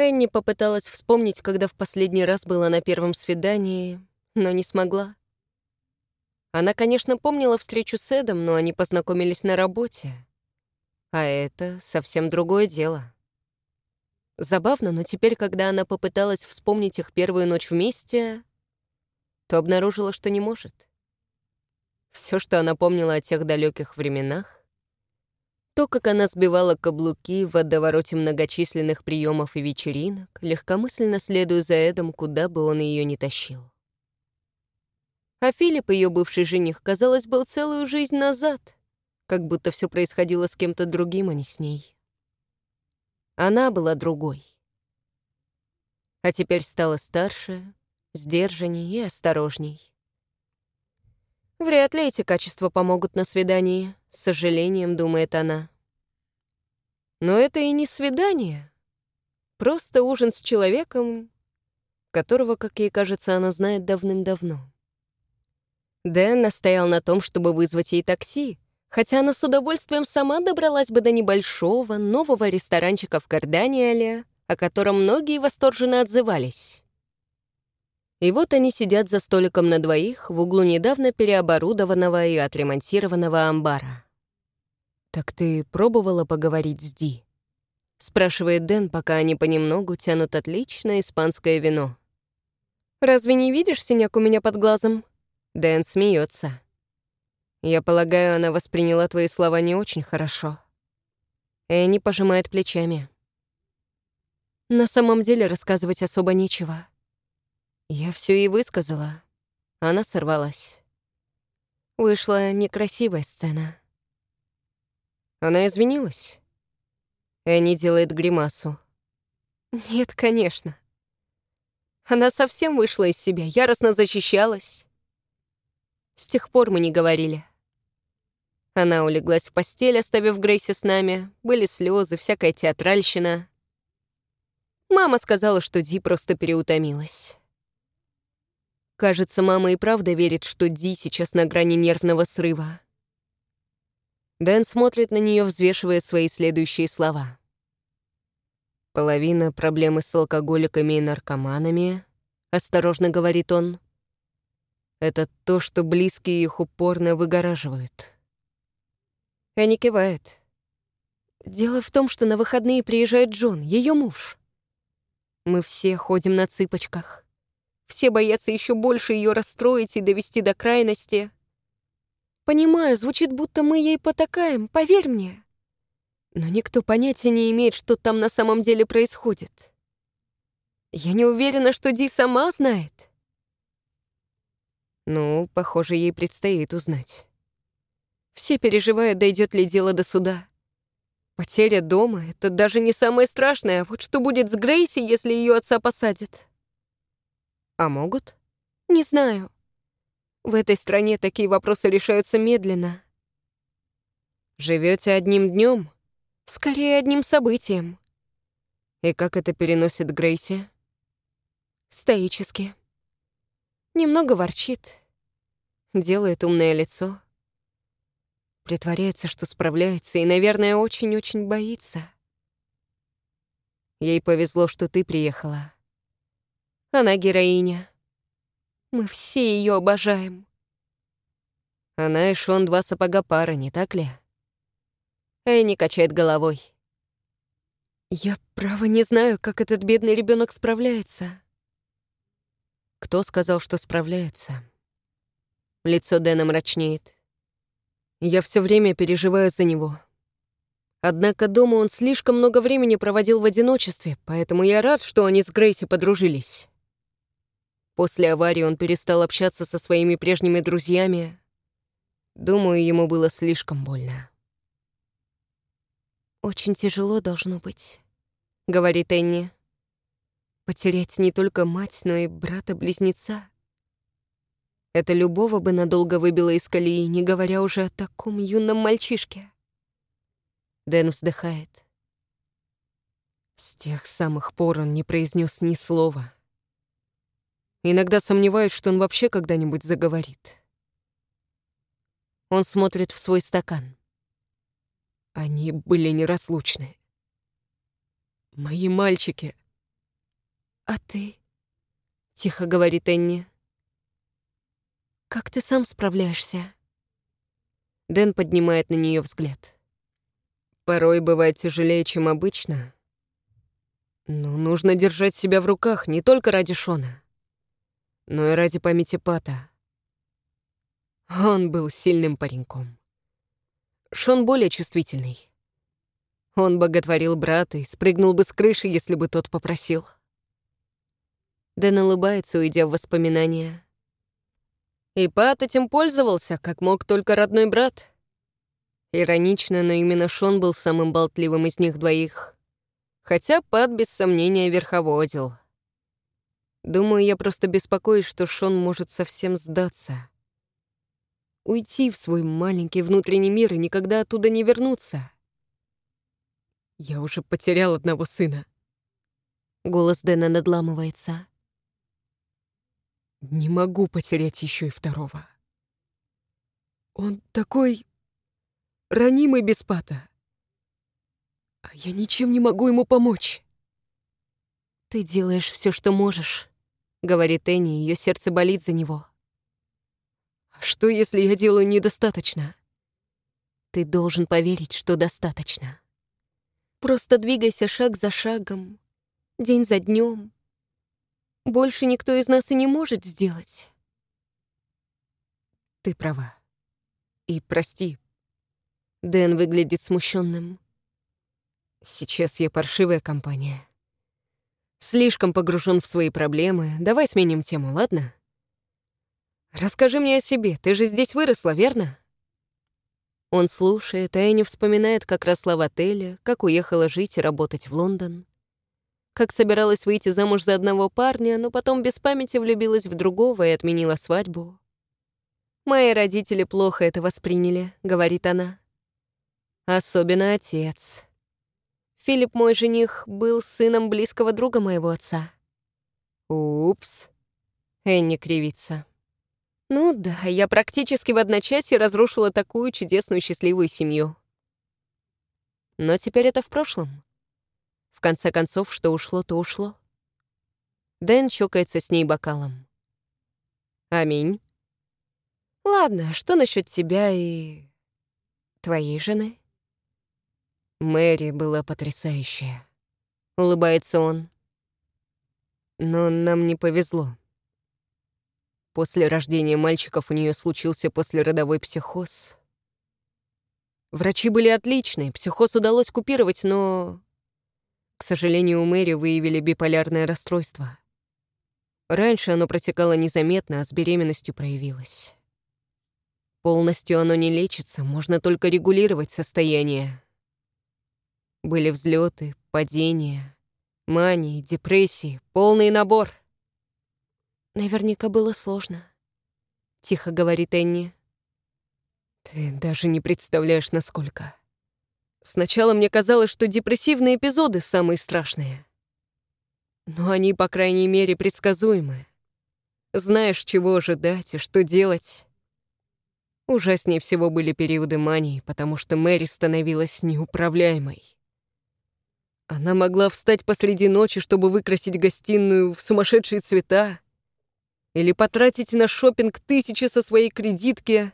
Энни попыталась вспомнить, когда в последний раз была на первом свидании, но не смогла. Она, конечно, помнила встречу с Эдом, но они познакомились на работе. А это совсем другое дело. Забавно, но теперь, когда она попыталась вспомнить их первую ночь вместе, то обнаружила, что не может. Все, что она помнила о тех далеких временах, то, как она сбивала каблуки в водовороте многочисленных приемов и вечеринок, легкомысленно следуя за Эдом, куда бы он ее ни тащил. А Филипп, ее бывший жених, казалось, был целую жизнь назад, как будто все происходило с кем-то другим, а не с ней. Она была другой. А теперь стала старше, сдержанней и осторожней. Вряд ли эти качества помогут на свидании, с сожалением думает она. Но это и не свидание. Просто ужин с человеком, которого, как ей кажется, она знает давным-давно. Дэн настоял на том, чтобы вызвать ей такси, хотя она с удовольствием сама добралась бы до небольшого, нового ресторанчика в Карданиале, о котором многие восторженно отзывались. И вот они сидят за столиком на двоих в углу недавно переоборудованного и отремонтированного амбара. «Так ты пробовала поговорить с Ди?» — спрашивает Дэн, пока они понемногу тянут отличное испанское вино. «Разве не видишь синяк у меня под глазом?» Дэн смеется. Я полагаю, она восприняла твои слова не очень хорошо. Энни пожимает плечами. На самом деле рассказывать особо нечего. Я все и высказала. Она сорвалась. Вышла некрасивая сцена. Она извинилась. Энни делает гримасу. Нет, конечно. Она совсем вышла из себя, яростно защищалась. С тех пор мы не говорили. Она улеглась в постель, оставив Грейси с нами. Были слезы, всякая театральщина. Мама сказала, что Ди просто переутомилась. Кажется, мама и правда верит, что Ди сейчас на грани нервного срыва. Дэн смотрит на нее, взвешивая свои следующие слова. «Половина проблемы с алкоголиками и наркоманами», — осторожно говорит он, — «это то, что близкие их упорно выгораживают». Энни кивает. Дело в том, что на выходные приезжает Джон, ее муж. Мы все ходим на цыпочках. Все боятся еще больше ее расстроить и довести до крайности. Понимаю, звучит, будто мы ей потакаем, поверь мне. Но никто понятия не имеет, что там на самом деле происходит. Я не уверена, что Ди сама знает. Ну, похоже, ей предстоит узнать. Все переживают, дойдет ли дело до суда. Потеря дома — это даже не самое страшное. А вот что будет с Грейси, если ее отца посадят? А могут? Не знаю. В этой стране такие вопросы решаются медленно. Живете одним днем? Скорее, одним событием. И как это переносит Грейси? Стоически. Немного ворчит. Делает умное лицо. Притворяется, что справляется, и, наверное, очень-очень боится. Ей повезло, что ты приехала. Она героиня. Мы все ее обожаем. Она и Шон два сапога пара, не так ли? Энни качает головой. Я, право, не знаю, как этот бедный ребенок справляется. Кто сказал, что справляется? Лицо Дэна мрачнеет. Я все время переживаю за него. Однако дома он слишком много времени проводил в одиночестве, поэтому я рад, что они с Грейси подружились. После аварии он перестал общаться со своими прежними друзьями. Думаю, ему было слишком больно. «Очень тяжело должно быть», — говорит Энни. «Потерять не только мать, но и брата-близнеца. Это любого бы надолго выбило из колеи, не говоря уже о таком юном мальчишке. Дэн вздыхает. С тех самых пор он не произнес ни слова. Иногда сомневаюсь, что он вообще когда-нибудь заговорит. Он смотрит в свой стакан. Они были неразлучны. Мои мальчики, «А ты?» — тихо говорит Энни. «Как ты сам справляешься?» Дэн поднимает на нее взгляд. «Порой бывает тяжелее, чем обычно. Но нужно держать себя в руках не только ради Шона, но и ради памяти Пата. Он был сильным пареньком. Шон более чувствительный. Он боготворил брата и спрыгнул бы с крыши, если бы тот попросил. Дэн улыбается, уйдя в воспоминания. И Пат этим пользовался, как мог только родной брат. Иронично, но именно Шон был самым болтливым из них двоих. Хотя Пат, без сомнения, верховодил. Думаю, я просто беспокоюсь, что Шон может совсем сдаться уйти в свой маленький внутренний мир и никогда оттуда не вернуться. Я уже потерял одного сына. Голос Дэна надламывается. Не могу потерять еще и второго. Он такой ранимый без пата. А я ничем не могу ему помочь. Ты делаешь все, что можешь, говорит Энни, ее сердце болит за него. Что, если я делаю недостаточно? Ты должен поверить, что достаточно. Просто двигайся шаг за шагом, день за днем. Больше никто из нас и не может сделать. Ты права. И прости. Дэн выглядит смущенным. Сейчас я паршивая компания. Слишком погружен в свои проблемы. Давай сменим тему, ладно? «Расскажи мне о себе, ты же здесь выросла, верно?» Он слушает, а не вспоминает, как росла в отеле, как уехала жить и работать в Лондон, как собиралась выйти замуж за одного парня, но потом без памяти влюбилась в другого и отменила свадьбу. «Мои родители плохо это восприняли», — говорит она. «Особенно отец. Филипп, мой жених, был сыном близкого друга моего отца». «Упс», — Энни кривится. Ну да, я практически в одночасье разрушила такую чудесную счастливую семью. Но теперь это в прошлом. В конце концов, что ушло, то ушло. Дэн чокается с ней бокалом. Аминь. Ладно, что насчет тебя и... твоей жены? Мэри была потрясающая. Улыбается он. Но нам не повезло. После рождения мальчиков у нее случился послеродовой психоз. Врачи были отличные, психоз удалось купировать, но... К сожалению, у Мэри выявили биполярное расстройство. Раньше оно протекало незаметно, а с беременностью проявилось. Полностью оно не лечится, можно только регулировать состояние. Были взлеты, падения, мании, депрессии, полный набор. Наверняка было сложно. Тихо говорит Энни. Ты даже не представляешь, насколько. Сначала мне казалось, что депрессивные эпизоды самые страшные. Но они, по крайней мере, предсказуемы. Знаешь, чего ожидать и что делать. Ужаснее всего были периоды мании, потому что Мэри становилась неуправляемой. Она могла встать посреди ночи, чтобы выкрасить гостиную в сумасшедшие цвета, или потратить на шопинг тысячи со своей кредитки,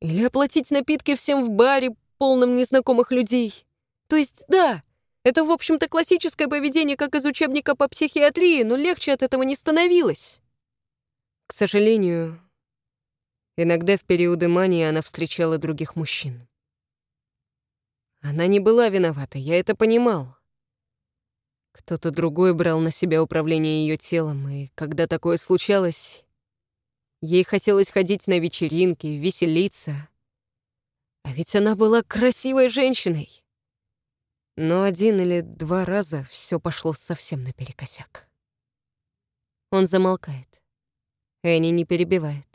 или оплатить напитки всем в баре, полном незнакомых людей. То есть, да, это, в общем-то, классическое поведение, как из учебника по психиатрии, но легче от этого не становилось. К сожалению, иногда в периоды мании она встречала других мужчин. Она не была виновата, я это понимал. Кто-то другой брал на себя управление ее телом, и когда такое случалось, ей хотелось ходить на вечеринки, веселиться. А ведь она была красивой женщиной. Но один или два раза все пошло совсем наперекосяк. Он замолкает. Энни не перебивает.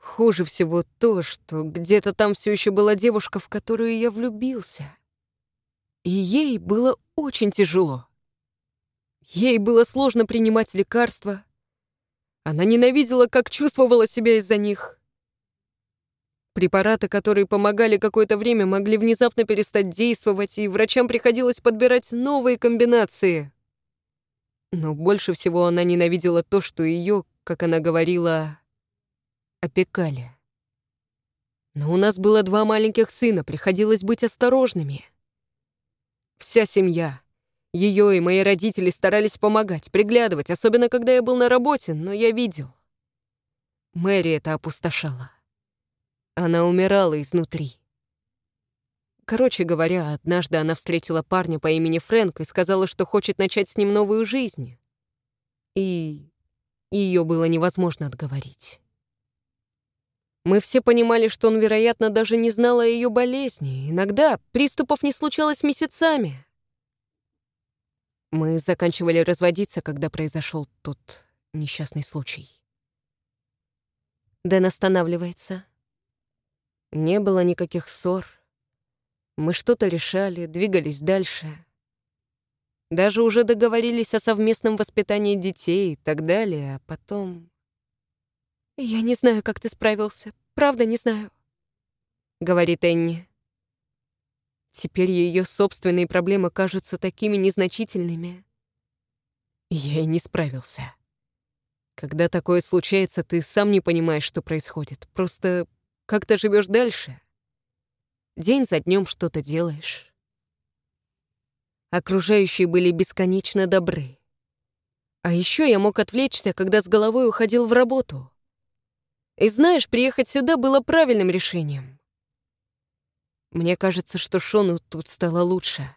Хуже всего то, что где-то там все еще была девушка, в которую я влюбился. И ей было очень тяжело. Ей было сложно принимать лекарства. Она ненавидела, как чувствовала себя из-за них. Препараты, которые помогали какое-то время, могли внезапно перестать действовать, и врачам приходилось подбирать новые комбинации. Но больше всего она ненавидела то, что ее, как она говорила, опекали. Но у нас было два маленьких сына, приходилось быть осторожными. Вся семья, ее и мои родители старались помогать, приглядывать, особенно когда я был на работе, но я видел. Мэри это опустошала. Она умирала изнутри. Короче говоря, однажды она встретила парня по имени Фрэнк и сказала, что хочет начать с ним новую жизнь. И ее было невозможно отговорить. Мы все понимали, что он, вероятно, даже не знал о ее болезни. Иногда приступов не случалось месяцами. Мы заканчивали разводиться, когда произошел тот несчастный случай. Дэн останавливается. Не было никаких ссор. Мы что-то решали, двигались дальше. Даже уже договорились о совместном воспитании детей и так далее, а потом... «Я не знаю, как ты справился. Правда, не знаю», — говорит Энни. Теперь ее собственные проблемы кажутся такими незначительными. Я и не справился. Когда такое случается, ты сам не понимаешь, что происходит. Просто как ты живешь дальше. День за днем что-то делаешь. Окружающие были бесконечно добры. А еще я мог отвлечься, когда с головой уходил в работу. И знаешь, приехать сюда было правильным решением. Мне кажется, что Шону тут стало лучше.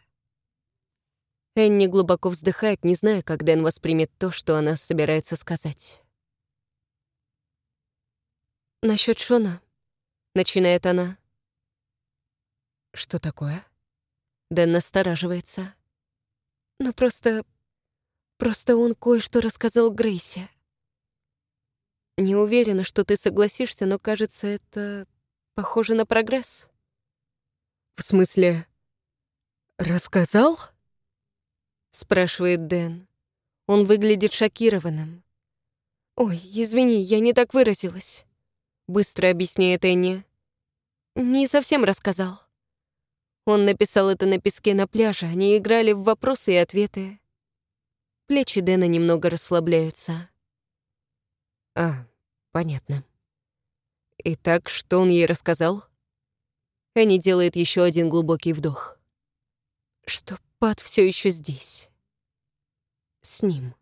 Энни глубоко вздыхает, не зная, как Дэн воспримет то, что она собирается сказать. «Насчет Шона», — начинает она, — «Что такое?» Дэн настораживается. «Ну, просто... просто он кое-что рассказал Грейсе. Не уверена, что ты согласишься, но, кажется, это похоже на прогресс». «В смысле, рассказал?» спрашивает Дэн. Он выглядит шокированным. «Ой, извини, я не так выразилась», — быстро объясняет Энни. «Не совсем рассказал. Он написал это на песке на пляже, они играли в вопросы и ответы. Плечи Дэна немного расслабляются. А, понятно. Итак, что он ей рассказал? Энни делает еще один глубокий вдох. Что Пат все еще здесь. С ним.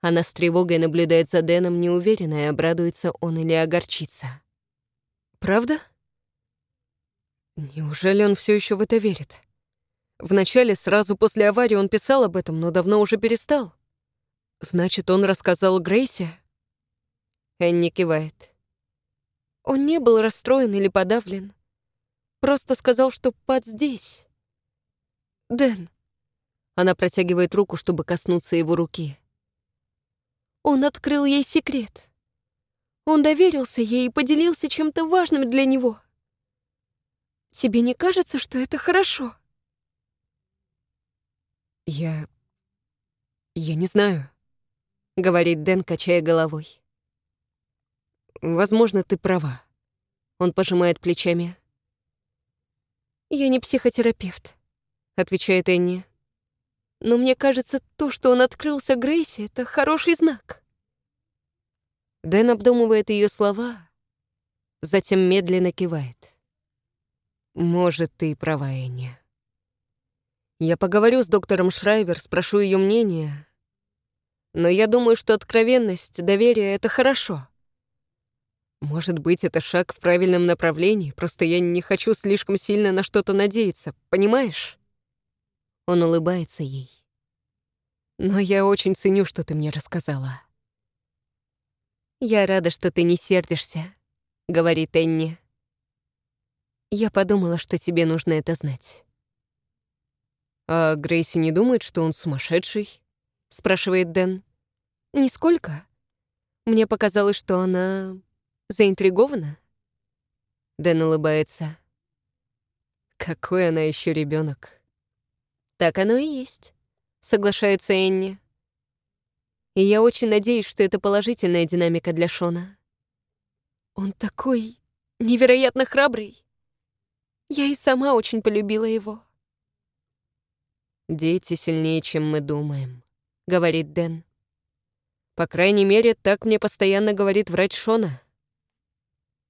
Она с тревогой наблюдает за Дэном, неуверенная, обрадуется он или огорчится. «Правда?» Неужели он все еще в это верит? Вначале, сразу после аварии, он писал об этом, но давно уже перестал. Значит, он рассказал Грейсе? Энни кивает. Он не был расстроен или подавлен. Просто сказал, что Пат здесь. Дэн. Она протягивает руку, чтобы коснуться его руки. Он открыл ей секрет. Он доверился ей и поделился чем-то важным для него. Тебе не кажется, что это хорошо? Я... я не знаю, — говорит Дэн, качая головой. Возможно, ты права. Он пожимает плечами. Я не психотерапевт, — отвечает Энни. Но мне кажется, то, что он открылся Грейси, это хороший знак. Дэн обдумывает ее слова, затем медленно кивает. Может, ты права, Энни. Я поговорю с доктором Шрайвер, спрошу ее мнение. Но я думаю, что откровенность, доверие — это хорошо. Может быть, это шаг в правильном направлении, просто я не хочу слишком сильно на что-то надеяться, понимаешь? Он улыбается ей. Но я очень ценю, что ты мне рассказала. «Я рада, что ты не сердишься», — говорит Энни. Я подумала, что тебе нужно это знать. «А Грейси не думает, что он сумасшедший?» — спрашивает Дэн. «Нисколько. Мне показалось, что она заинтригована». Дэн улыбается. «Какой она еще ребенок. «Так оно и есть», — соглашается Энни. «И я очень надеюсь, что это положительная динамика для Шона. Он такой невероятно храбрый. Я и сама очень полюбила его. Дети сильнее, чем мы думаем, — говорит Дэн. По крайней мере, так мне постоянно говорит врач Шона.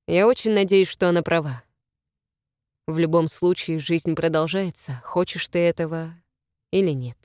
Я очень надеюсь, что она права. В любом случае, жизнь продолжается, хочешь ты этого или нет.